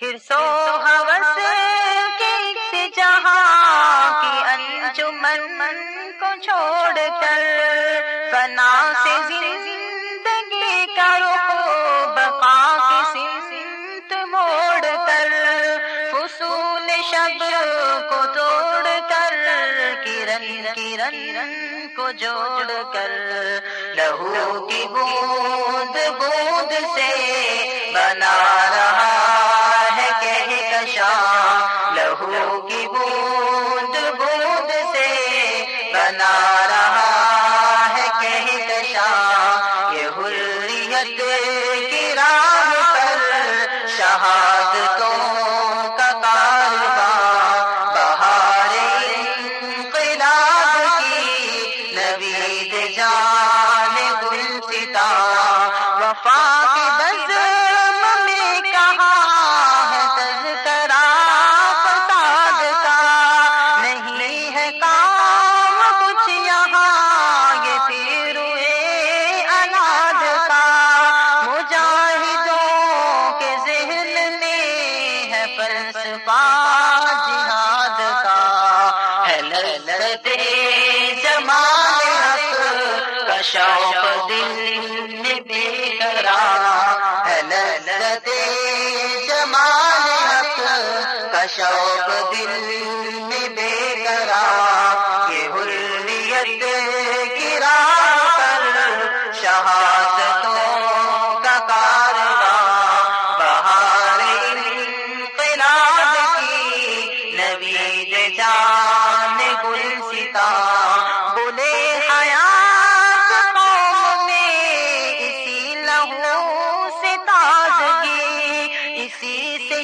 پھر سو ہوس کے جہاں کی انجمن کو چھوڑ کر فنا سے زندگی کرو رخ بقا کی سمت موڑ کر فصول شب کو توڑ کر کرن کرن کو جوڑ کر لہو کی بوند بوند سے بنا کے جذبہ جہاد کا۔ ہے لذت جمال حق کا شوق دل میں بے کرا ہے لذت جمال حق کا شوق دل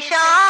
شان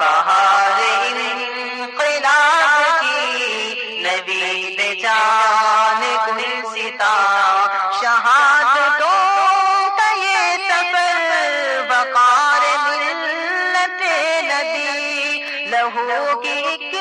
بہار انقلاب نبی جان ستا شہادتوں کا یہ سفر وقار ملت لہو کی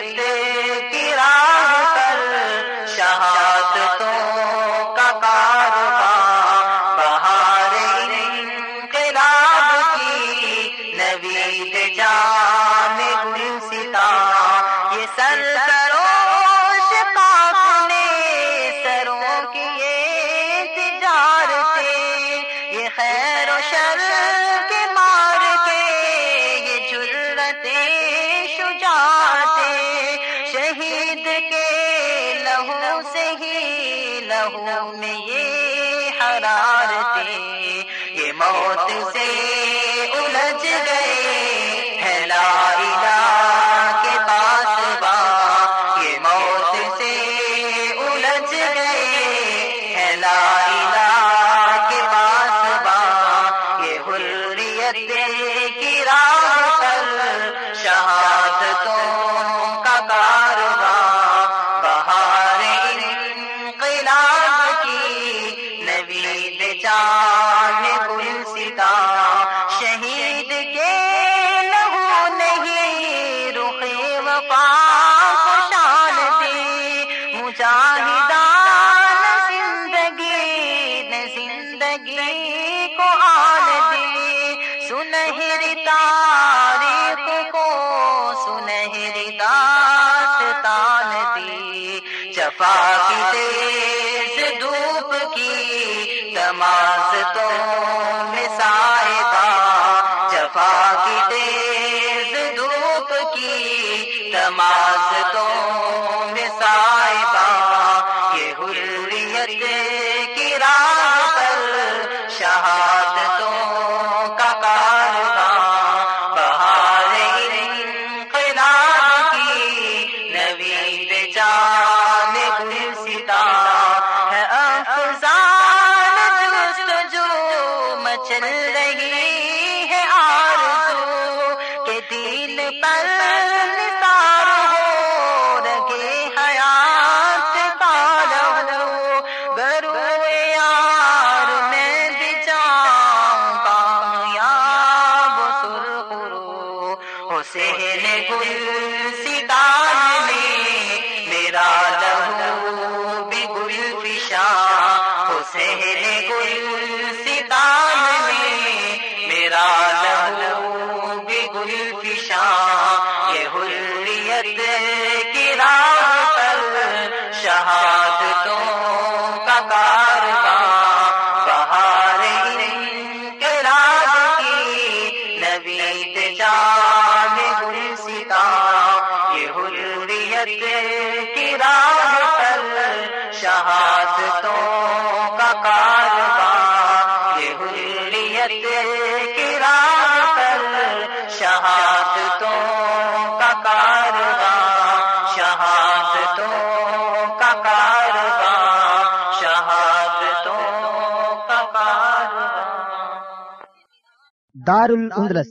کی جسم میں یہ حرارتیں یہ موت سے الجھ گئی گلستا شہید کے لہو نہیں رخی وفا کو دی زندگی زندگی کو تاریخ کو سنہری جفا کی تیز دھوپ کی نماز تو مسائبہ جفا کی تیز دھوپ کی نماز تو مکان یہ حلیت کی راہ پر شہادتوں کا کارواں دار الاندلس